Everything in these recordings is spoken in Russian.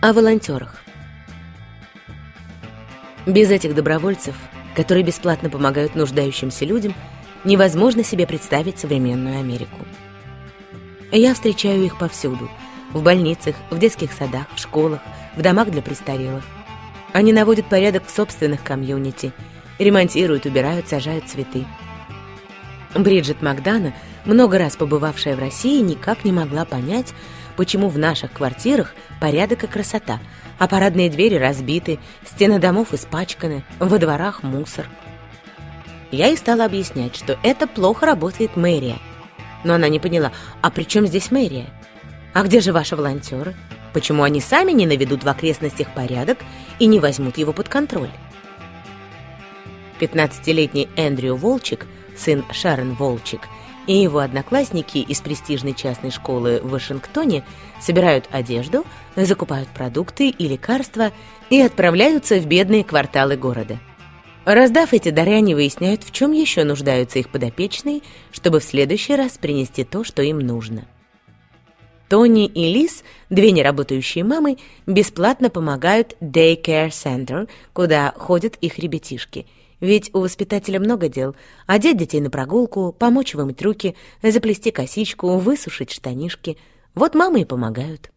О волонтерах. Без этих добровольцев, которые бесплатно помогают нуждающимся людям, невозможно себе представить современную Америку. Я встречаю их повсюду – в больницах, в детских садах, в школах, в домах для престарелых. Они наводят порядок в собственных комьюнити, ремонтируют, убирают, сажают цветы. Бриджит Макдана, много раз побывавшая в России, никак не могла понять, почему в наших квартирах порядок и красота, а парадные двери разбиты, стены домов испачканы, во дворах мусор. Я ей стала объяснять, что это плохо работает мэрия. Но она не поняла, а при чем здесь мэрия? А где же ваши волонтеры? Почему они сами не наведут в окрестностях порядок и не возьмут его под контроль? 15-летний Эндрю Волчик, сын Шарон Волчик, и его одноклассники из престижной частной школы в Вашингтоне собирают одежду, закупают продукты и лекарства и отправляются в бедные кварталы города. Раздав эти дары, они выясняют, в чем еще нуждаются их подопечные, чтобы в следующий раз принести то, что им нужно. Тони и Лиз, две неработающие мамы, бесплатно помогают Daycare Center, куда ходят их ребятишки. Ведь у воспитателя много дел. Одеть детей на прогулку, помочь вымыть руки, заплести косичку, высушить штанишки. Вот мамы и помогают.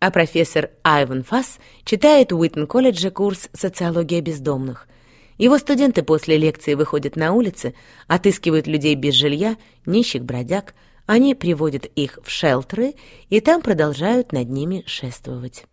А профессор Айван Фасс читает в Уиттон-колледже курс «Социология бездомных». Его студенты после лекции выходят на улицы, отыскивают людей без жилья, нищих бродяг, они приводят их в шелтеры и там продолжают над ними шествовать.